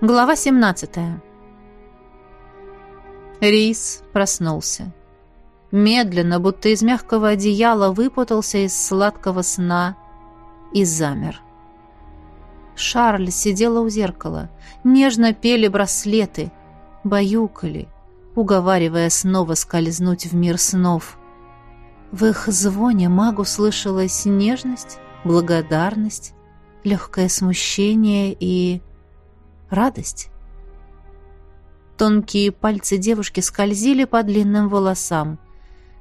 Глава 17. Рис проснулся. Медленно, будто из мягкого одеяла, выпутался из сладкого сна и замер. Шарль сидела у зеркала. Нежно пели браслеты, баюкали, уговаривая снова скользнуть в мир снов. В их звоне магу слышалась нежность, благодарность, легкое смущение и радость. Тонкие пальцы девушки скользили по длинным волосам.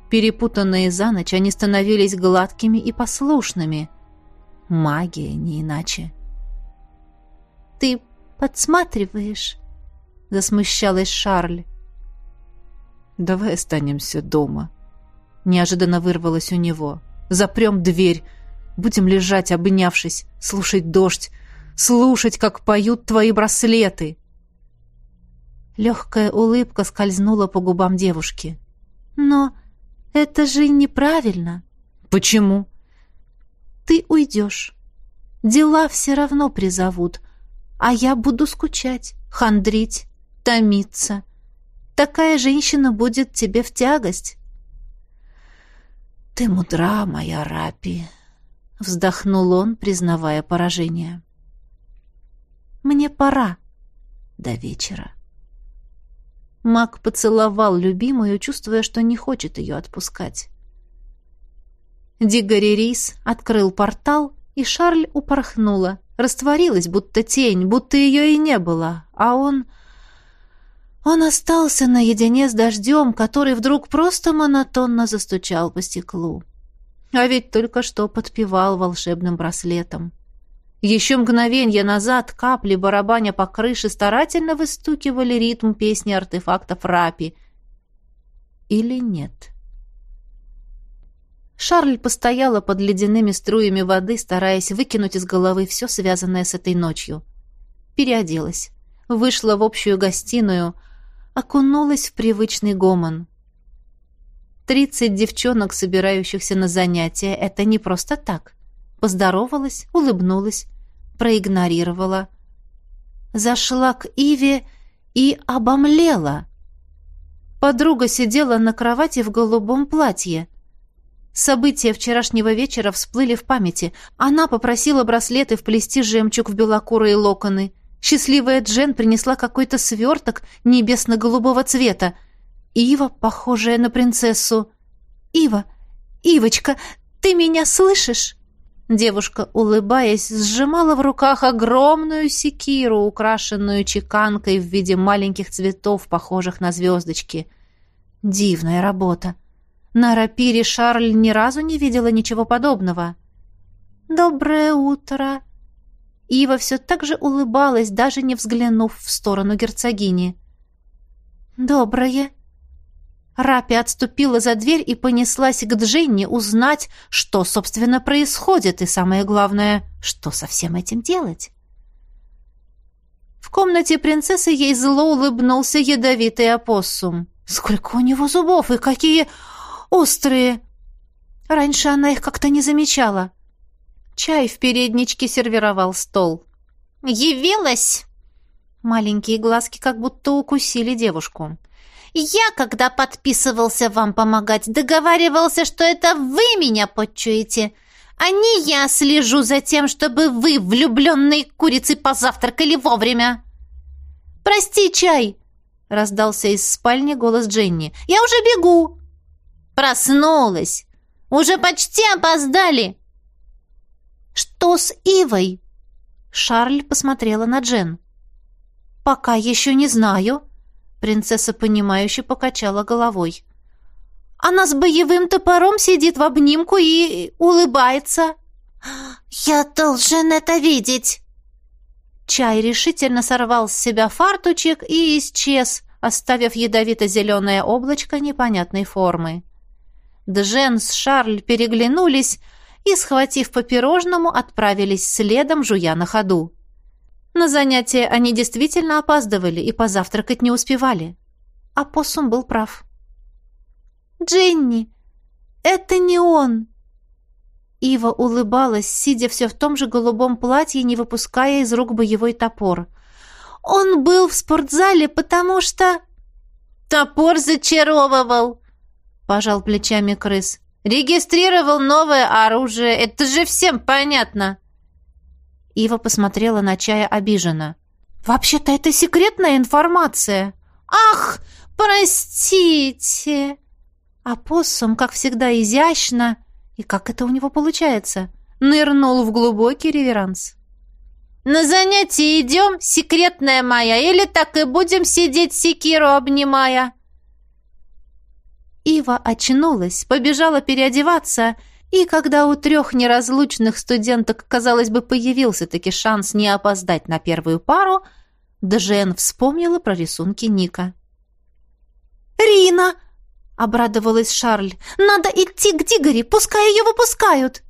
Перепутанные за ночь, они становились гладкими и послушными. Магия, не иначе. «Ты подсматриваешь?» — засмущалась Шарль. «Давай останемся дома», — неожиданно вырвалось у него. «Запрем дверь, будем лежать, обнявшись, слушать дождь, слушать, как поют твои браслеты». Легкая улыбка скользнула по губам девушки. «Но это же неправильно». «Почему?» «Ты уйдешь. Дела все равно призовут, а я буду скучать, хандрить, томиться. Такая женщина будет тебе в тягость». «Ты мудра, моя Рапи», — вздохнул он, признавая поражение. Мне пора. До вечера. Мак поцеловал любимую, чувствуя, что не хочет ее отпускать. Дигори Рис открыл портал, и Шарль упорхнула. Растворилась, будто тень, будто ее и не было. А он... Он остался наедине с дождем, который вдруг просто монотонно застучал по стеклу. А ведь только что подпевал волшебным браслетом. Еще мгновенье назад капли барабаня по крыше старательно выстукивали ритм песни артефактов Рапи. Или нет? Шарль постояла под ледяными струями воды, стараясь выкинуть из головы все связанное с этой ночью. Переоделась, вышла в общую гостиную, окунулась в привычный гомон. Тридцать девчонок, собирающихся на занятия, это не просто так. Поздоровалась, улыбнулась, проигнорировала. Зашла к Иве и обомлела. Подруга сидела на кровати в голубом платье. События вчерашнего вечера всплыли в памяти. Она попросила браслеты вплести жемчуг в белокурые локоны. Счастливая Джен принесла какой-то сверток небесно-голубого цвета. Ива, похожая на принцессу. «Ива! Ивочка, ты меня слышишь?» Девушка, улыбаясь, сжимала в руках огромную секиру, украшенную чеканкой в виде маленьких цветов, похожих на звездочки. Дивная работа. На рапире Шарль ни разу не видела ничего подобного. «Доброе утро!» Ива все так же улыбалась, даже не взглянув в сторону герцогини. «Доброе!» Рапи отступила за дверь и понеслась к Дженни узнать, что, собственно, происходит, и самое главное, что со всем этим делать. В комнате принцессы ей зло улыбнулся ядовитый опоссум. Сколько у него зубов и какие острые! Раньше она их как-то не замечала. Чай в передничке сервировал стол. «Явилась!» Маленькие глазки как будто укусили девушку. Я, когда подписывался вам помогать, договаривался, что это вы меня подчуете, а не я слежу за тем, чтобы вы, влюбленные курицы, позавтракали вовремя. «Прости, чай!» — раздался из спальни голос Дженни. «Я уже бегу!» «Проснулась! Уже почти опоздали!» «Что с Ивой?» Шарль посмотрела на Джен. «Пока еще не знаю», Принцесса, понимающе покачала головой. «Она с боевым топором сидит в обнимку и улыбается». «Я должен это видеть!» Чай решительно сорвал с себя фартучек и исчез, оставив ядовито-зеленое облачко непонятной формы. Джен с Шарль переглянулись и, схватив по пирожному, отправились следом, жуя на ходу. На занятия они действительно опаздывали и позавтракать не успевали. А Поссум был прав. «Дженни, это не он!» Ива улыбалась, сидя все в том же голубом платье, не выпуская из рук боевой топор. Он был в спортзале, потому что...» «Топор зачаровывал!» — пожал плечами крыс. «Регистрировал новое оружие. Это же всем понятно!» Ива посмотрела на чая обиженно. «Вообще-то это секретная информация!» «Ах, простите!» А поссум, как всегда, изящно, и как это у него получается, нырнул в глубокий реверанс. «На занятие идем, секретная моя, или так и будем сидеть секиру обнимая?» Ива очнулась, побежала переодеваться, и когда у трех неразлучных студенток, казалось бы, появился-таки шанс не опоздать на первую пару, Джен вспомнила про рисунки Ника. «Рина!» — обрадовалась Шарль. «Надо идти к Дигори, пускай ее выпускают!»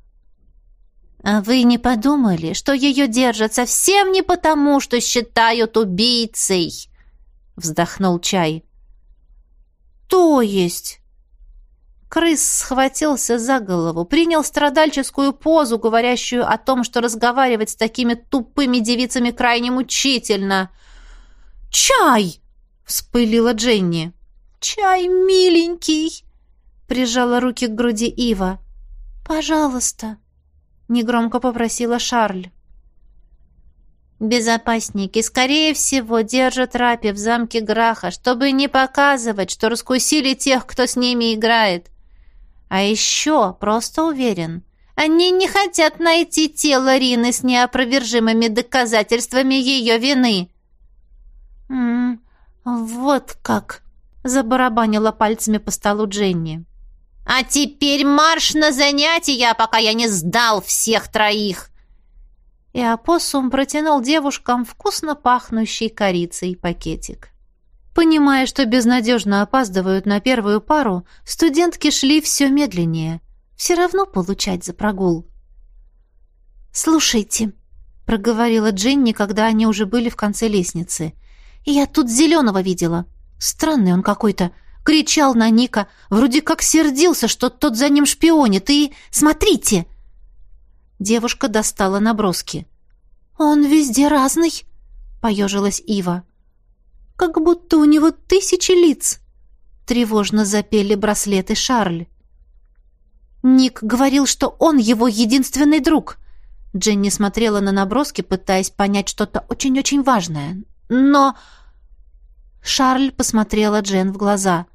«А вы не подумали, что ее держат совсем не потому, что считают убийцей?» — вздохнул Чай. «То есть?» Крыс схватился за голову, принял страдальческую позу, говорящую о том, что разговаривать с такими тупыми девицами крайне мучительно. «Чай!» — вспылила Дженни. «Чай миленький!» — прижала руки к груди Ива. «Пожалуйста!» — негромко попросила Шарль. Безопасники, скорее всего, держат Рапи в замке Граха, чтобы не показывать, что раскусили тех, кто с ними играет. А еще, просто уверен, они не хотят найти тело Рины с неопровержимыми доказательствами ее вины. «М -м, вот как!» — забарабанила пальцами по столу Дженни. «А теперь марш на занятия, пока я не сдал всех троих!» И опоссум протянул девушкам вкусно пахнущий корицей пакетик. Понимая, что безнадежно опаздывают на первую пару, студентки шли все медленнее. Все равно получать за прогул. «Слушайте», — проговорила Дженни, когда они уже были в конце лестницы. «Я тут зеленого видела. Странный он какой-то. Кричал на Ника, вроде как сердился, что тот за ним шпионит. И смотрите!» Девушка достала наброски. «Он везде разный», — поежилась Ива как будто у него тысячи лиц!» Тревожно запели браслеты Шарль. Ник говорил, что он его единственный друг. Дженни смотрела на наброски, пытаясь понять что-то очень-очень важное. Но... Шарль посмотрела Джен в глаза.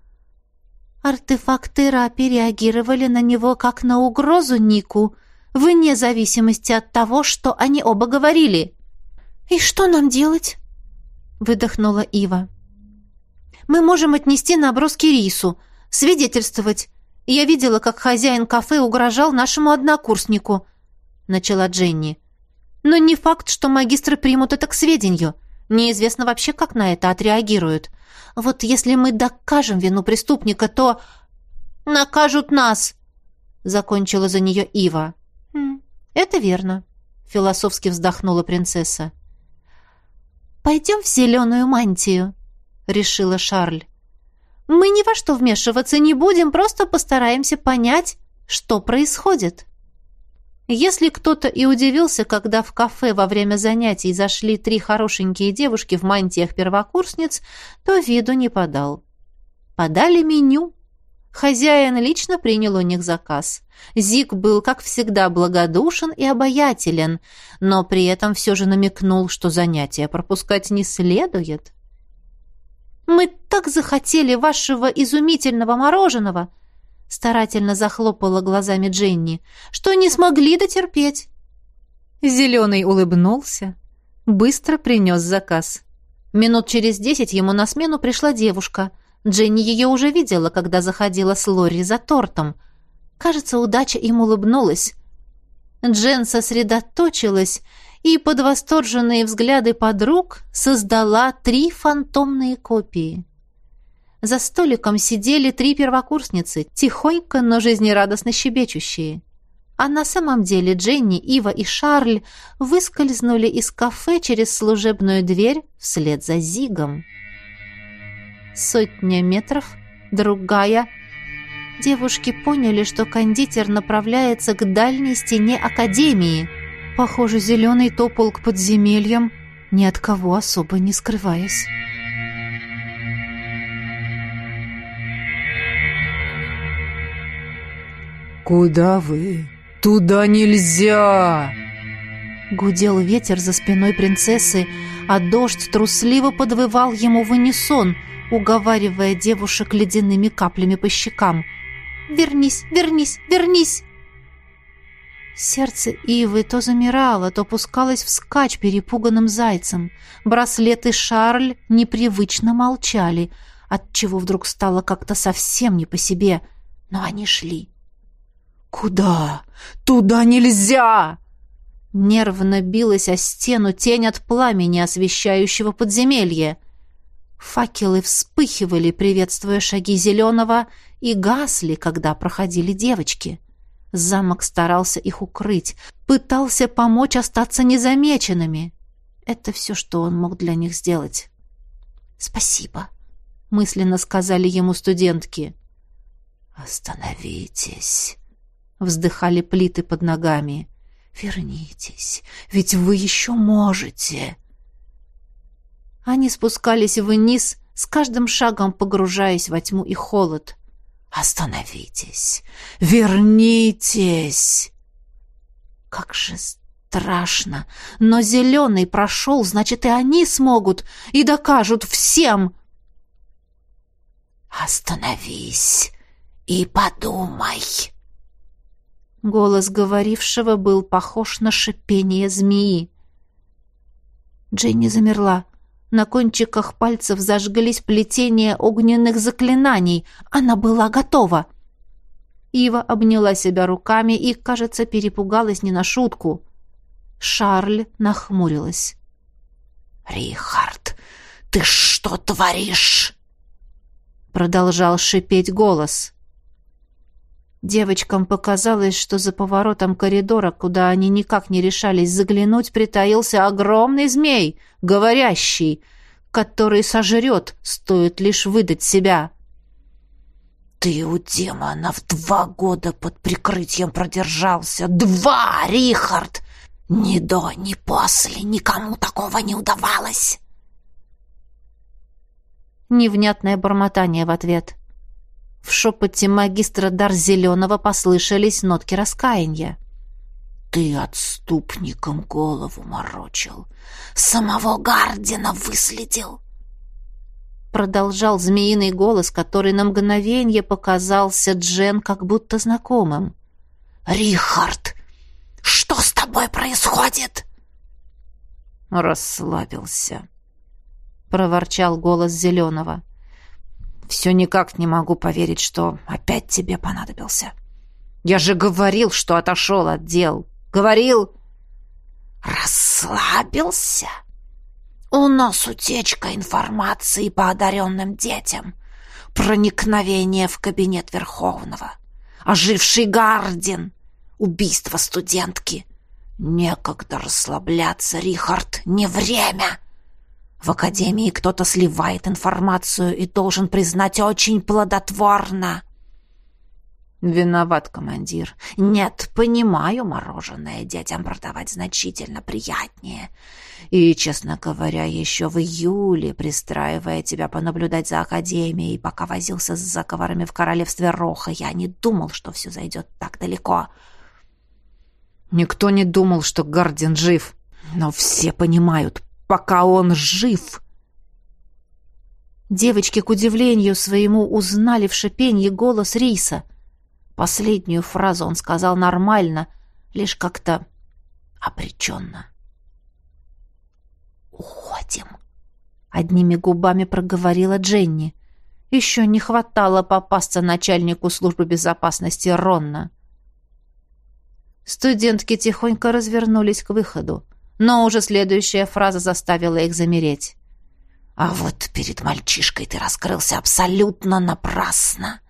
Артефакты Рапи реагировали на него как на угрозу Нику, вне зависимости от того, что они оба говорили. «И что нам делать?» Выдохнула Ива. Мы можем отнести наброски рису, свидетельствовать. Я видела, как хозяин кафе угрожал нашему однокурснику, начала Дженни. Но не факт, что магистры примут это к сведению. Неизвестно вообще, как на это отреагируют. Вот если мы докажем вину преступника, то накажут нас, закончила за нее Ива. «Хм, это верно, философски вздохнула принцесса. «Пойдем в зеленую мантию», — решила Шарль. «Мы ни во что вмешиваться не будем, просто постараемся понять, что происходит». Если кто-то и удивился, когда в кафе во время занятий зашли три хорошенькие девушки в мантиях первокурсниц, то виду не подал. Подали меню, Хозяин лично принял у них заказ. Зик был, как всегда, благодушен и обаятелен, но при этом все же намекнул, что занятия пропускать не следует. «Мы так захотели вашего изумительного мороженого!» старательно захлопала глазами Дженни, что не смогли дотерпеть. Зеленый улыбнулся, быстро принес заказ. Минут через десять ему на смену пришла девушка — Дженни ее уже видела, когда заходила с Лори за тортом. Кажется, удача им улыбнулась. Джен сосредоточилась и под восторженные взгляды подруг создала три фантомные копии. За столиком сидели три первокурсницы, тихонько, но жизнерадостно щебечущие. А на самом деле Дженни, Ива и Шарль выскользнули из кафе через служебную дверь вслед за Зигом. Сотня метров, другая. Девушки поняли, что кондитер направляется к дальней стене академии. Похоже, зеленый топал к подземельям, ни от кого особо не скрываясь. «Куда вы? Туда нельзя!» Гудел ветер за спиной принцессы, а дождь трусливо подвывал ему в унисон, уговаривая девушек ледяными каплями по щекам. «Вернись, вернись, вернись!» Сердце Ивы то замирало, то пускалось вскачь перепуганным зайцем. Браслеты Шарль непривычно молчали, отчего вдруг стало как-то совсем не по себе, но они шли. «Куда? Туда нельзя!» Нервно билась о стену тень от пламени, освещающего подземелье. Факелы вспыхивали, приветствуя шаги зеленого, и гасли, когда проходили девочки. Замок старался их укрыть, пытался помочь остаться незамеченными. Это все, что он мог для них сделать. «Спасибо», — мысленно сказали ему студентки. «Остановитесь», — вздыхали плиты под ногами. «Вернитесь, ведь вы еще можете!» Они спускались вниз, с каждым шагом погружаясь во тьму и холод. «Остановитесь! Вернитесь!» Как же страшно! Но зеленый прошел, значит, и они смогут, и докажут всем! «Остановись и подумай!» Голос говорившего был похож на шипение змеи. Дженни замерла. На кончиках пальцев зажглись плетения огненных заклинаний. Она была готова. Ива обняла себя руками и, кажется, перепугалась не на шутку. Шарль нахмурилась. «Рихард, ты что творишь?» Продолжал шипеть голос. Девочкам показалось, что за поворотом коридора, куда они никак не решались заглянуть, притаился огромный змей, говорящий, который сожрет, стоит лишь выдать себя. «Ты у демонов два года под прикрытием продержался! Два, Рихард! Ни до, ни после никому такого не удавалось!» Невнятное бормотание в ответ. В шепоте магистра Дар Зеленого послышались нотки раскаяния. «Ты отступником голову морочил, самого Гардина выследил!» Продолжал змеиный голос, который на мгновение показался Джен как будто знакомым. «Рихард, что с тобой происходит?» «Расслабился», — проворчал голос Зеленого. Все никак не могу поверить, что опять тебе понадобился. Я же говорил, что отошел от дел. Говорил. Расслабился? У нас утечка информации по одаренным детям. Проникновение в кабинет Верховного. Оживший Гардин. Убийство студентки. Некогда расслабляться, Рихард, не время. — в академии кто-то сливает информацию и должен признать очень плодотворно. Виноват командир. Нет, понимаю, мороженое детям продавать значительно приятнее. И, честно говоря, еще в июле, пристраивая тебя понаблюдать за академией, пока возился с заговорами в королевстве Роха, я не думал, что все зайдет так далеко. Никто не думал, что Гардин жив. Но все понимают, пока он жив. Девочки, к удивлению своему, узнали в шипенье голос Риса. Последнюю фразу он сказал нормально, лишь как-то обреченно. «Уходим», — одними губами проговорила Дженни. Еще не хватало попасться начальнику службы безопасности Ронна. Студентки тихонько развернулись к выходу но уже следующая фраза заставила их замереть. «А вот перед мальчишкой ты раскрылся абсолютно напрасно!»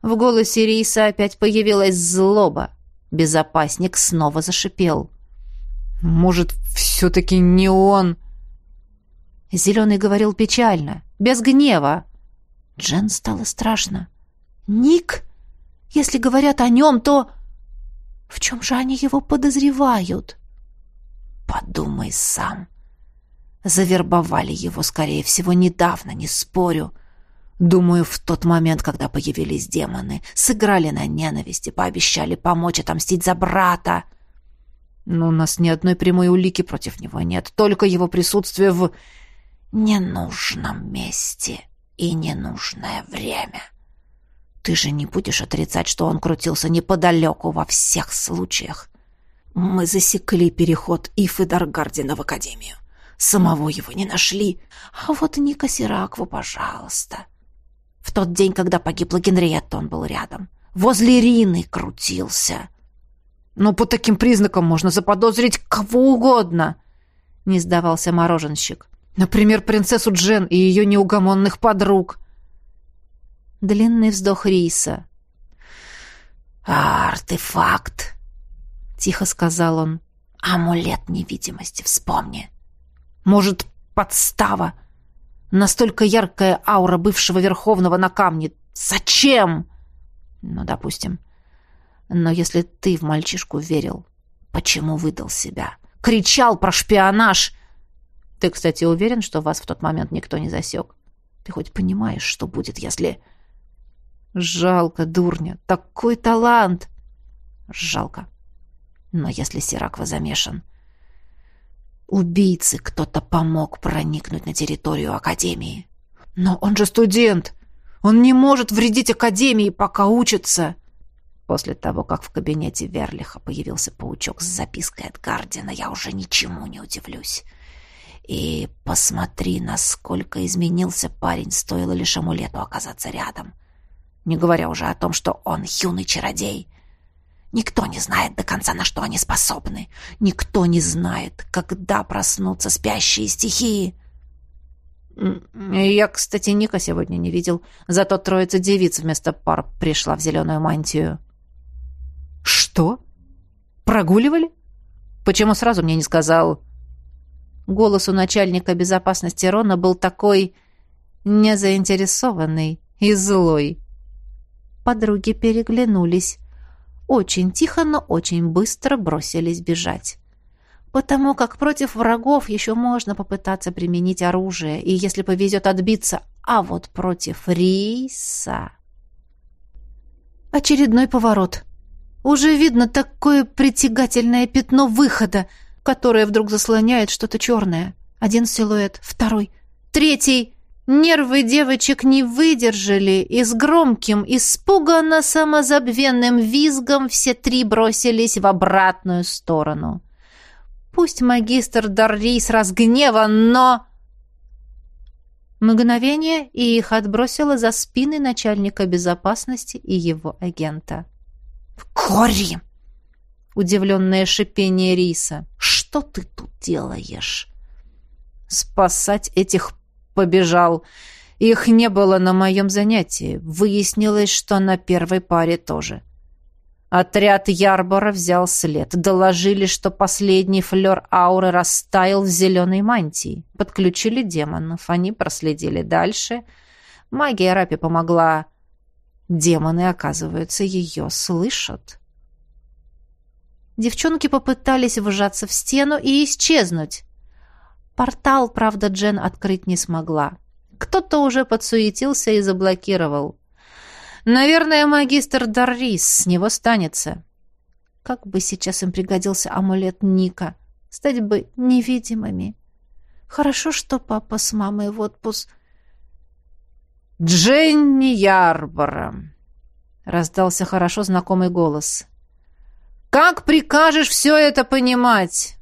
В голосе Риса опять появилась злоба. Безопасник снова зашипел. «Может, все-таки не он?» Зеленый говорил печально, без гнева. Джен стало страшно. «Ник? Если говорят о нем, то...» В чем же они его подозревают? Подумай сам. Завербовали его, скорее всего, недавно, не спорю. Думаю, в тот момент, когда появились демоны, сыграли на ненависти, пообещали помочь отомстить за брата. Но у нас ни одной прямой улики против него нет, только его присутствие в ненужном месте и ненужное время. Ты же не будешь отрицать, что он крутился неподалеку во всех случаях. Мы засекли переход Ифы Даргардина в Академию. Самого его не нашли. А вот Ника Сиракву, пожалуйста. В тот день, когда погибла Генриетта, он был рядом. Возле Рины крутился. Но по таким признакам можно заподозрить кого угодно, не сдавался мороженщик. Например, принцессу Джен и ее неугомонных подруг. Длинный вздох Риса. «Артефакт!» — тихо сказал он. «Амулет невидимости, вспомни. Может, подстава? Настолько яркая аура бывшего Верховного на камне. Зачем?» «Ну, допустим. Но если ты в мальчишку верил, почему выдал себя? Кричал про шпионаж!» «Ты, кстати, уверен, что вас в тот момент никто не засек? Ты хоть понимаешь, что будет, если...» Жалко, дурня, такой талант. Жалко. Но если Сираква замешан... Убийце кто-то помог проникнуть на территорию Академии. Но он же студент. Он не может вредить Академии, пока учится. После того, как в кабинете Верлиха появился паучок с запиской от Гардина, я уже ничему не удивлюсь. И посмотри, насколько изменился парень, стоило лишь амулету оказаться рядом не говоря уже о том, что он юный чародей. Никто не знает до конца, на что они способны. Никто не знает, когда проснутся спящие стихии. Я, кстати, Ника сегодня не видел. Зато троица девиц вместо пар пришла в зеленую мантию. Что? Прогуливали? Почему сразу мне не сказал? Голос у начальника безопасности Рона был такой незаинтересованный и злой. Подруги переглянулись. Очень тихо, но очень быстро бросились бежать. Потому как против врагов еще можно попытаться применить оружие, и если повезет отбиться, а вот против Риса... Очередной поворот. Уже видно такое притягательное пятно выхода, которое вдруг заслоняет что-то черное. Один силуэт, второй, третий... Нервы девочек не выдержали, и с громким, испуганно самозабвенным визгом все три бросились в обратную сторону. Пусть магистр Даррис разгневан, но... Мгновение, и их отбросило за спины начальника безопасности и его агента. «Кори!» — удивленное шипение Риса. «Что ты тут делаешь?» «Спасать этих побежал. Их не было на моем занятии. Выяснилось, что на первой паре тоже. Отряд Ярбора взял след. Доложили, что последний флер ауры растаял в зеленой мантии. Подключили демонов. Они проследили дальше. Магия Рапи помогла. Демоны, оказывается, ее слышат. Девчонки попытались вжаться в стену и исчезнуть. Портал, правда, Джен открыть не смогла. Кто-то уже подсуетился и заблокировал. Наверное, магистр Даррис с него станется. Как бы сейчас им пригодился амулет Ника. Стать бы невидимыми. Хорошо, что папа с мамой в отпуск. «Дженни Ярбора!» — раздался хорошо знакомый голос. «Как прикажешь все это понимать?»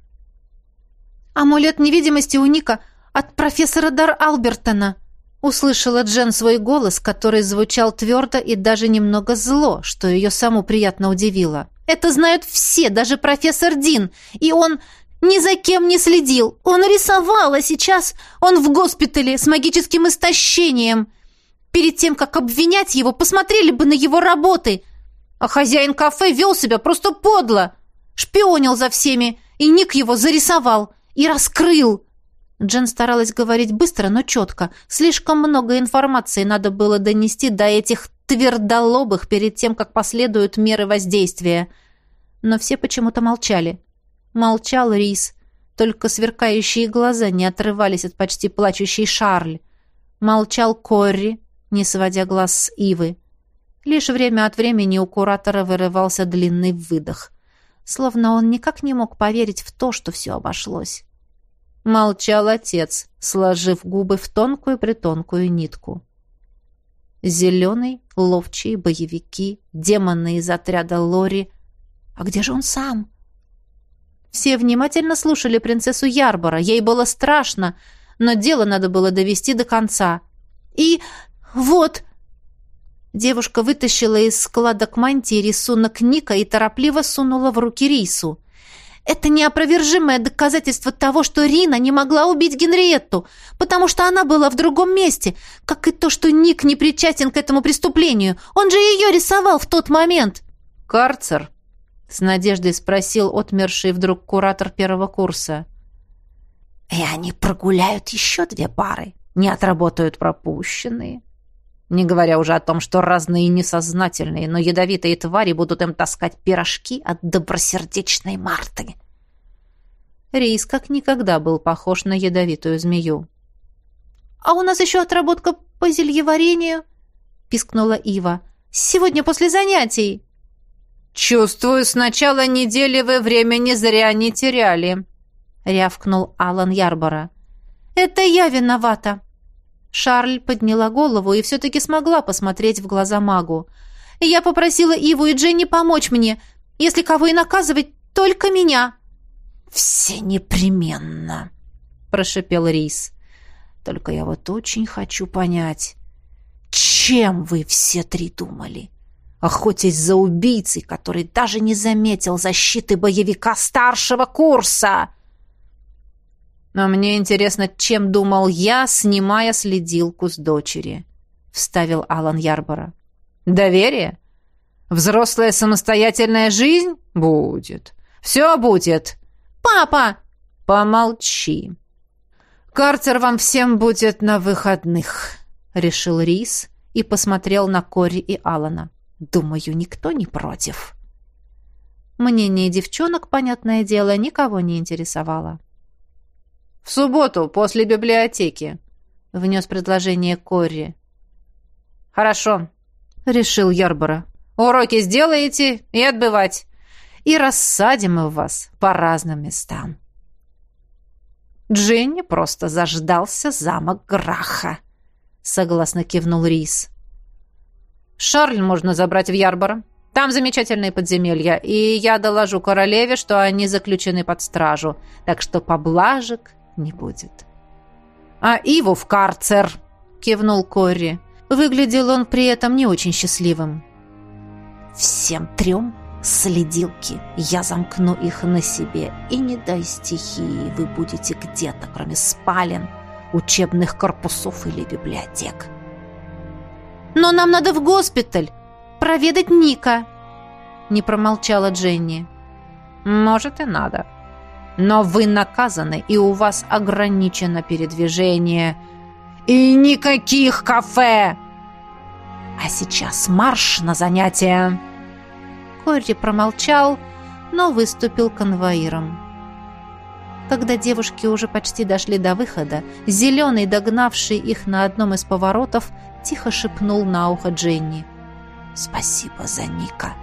«Амулет невидимости у Ника от профессора Дар Албертона», услышала Джен свой голос, который звучал твердо и даже немного зло, что ее саму приятно удивило. «Это знают все, даже профессор Дин, и он ни за кем не следил. Он рисовал, а сейчас он в госпитале с магическим истощением. Перед тем, как обвинять его, посмотрели бы на его работы. А хозяин кафе вел себя просто подло. Шпионил за всеми, и Ник его зарисовал и раскрыл!» Джен старалась говорить быстро, но четко. Слишком много информации надо было донести до этих твердолобых перед тем, как последуют меры воздействия. Но все почему-то молчали. Молчал Рис. Только сверкающие глаза не отрывались от почти плачущей Шарль. Молчал Корри, не сводя глаз с Ивы. Лишь время от времени у куратора вырывался длинный выдох. Словно он никак не мог поверить в то, что все обошлось. Молчал отец, сложив губы в тонкую-притонкую нитку. Зеленый, ловчие, боевики, демоны из отряда Лори. А где же он сам? Все внимательно слушали принцессу Ярбора. Ей было страшно, но дело надо было довести до конца. И вот... Девушка вытащила из складок мантии рисунок Ника и торопливо сунула в руки Рису. Это неопровержимое доказательство того, что Рина не могла убить Генриетту, потому что она была в другом месте, как и то, что Ник не причастен к этому преступлению. Он же ее рисовал в тот момент. «Карцер?» — с надеждой спросил отмерший вдруг куратор первого курса. «И они прогуляют еще две пары, не отработают пропущенные». Не говоря уже о том, что разные несознательные, но ядовитые твари будут им таскать пирожки от добросердечной Марты. Рейс как никогда был похож на ядовитую змею. «А у нас еще отработка по зельеварению», — пискнула Ива. «Сегодня после занятий». «Чувствую, с начала недели вы времени зря не теряли», — рявкнул Алан Ярбора. «Это я виновата», Шарль подняла голову и все-таки смогла посмотреть в глаза магу. «Я попросила Иву и Дженни помочь мне. Если кого и наказывать, только меня». «Все непременно», — прошепел Рис. «Только я вот очень хочу понять, чем вы все три думали?» охотясь за убийцей, который даже не заметил защиты боевика старшего курса. Но мне интересно, чем думал я, снимая следилку с дочери, вставил Алан Ярбора. Доверие? Взрослая самостоятельная жизнь будет. Все будет. Папа, помолчи. Карцер вам всем будет на выходных, решил Рис и посмотрел на Кори и Алана. Думаю, никто не против. Мнение девчонок, понятное дело, никого не интересовало. «В субботу, после библиотеки», — внес предложение Корри. «Хорошо», — решил Ярбора. «Уроки сделаете и отбывать. И рассадим мы вас по разным местам». Дженни просто заждался замок Граха, — согласно кивнул Рис. «Шарль можно забрать в Ярбора. Там замечательные подземелья, и я доложу королеве, что они заключены под стражу, так что поблажек не будет. «А Иву в карцер!» — кивнул Корри. Выглядел он при этом не очень счастливым. «Всем трем следилки. Я замкну их на себе. И не дай стихии, вы будете где-то, кроме спален, учебных корпусов или библиотек». «Но нам надо в госпиталь! Проведать Ника!» Не промолчала Дженни. «Может, и надо», но вы наказаны, и у вас ограничено передвижение. И никаких кафе! А сейчас марш на занятия!» Корри промолчал, но выступил конвоиром. Когда девушки уже почти дошли до выхода, зеленый, догнавший их на одном из поворотов, тихо шепнул на ухо Дженни. «Спасибо за Ника.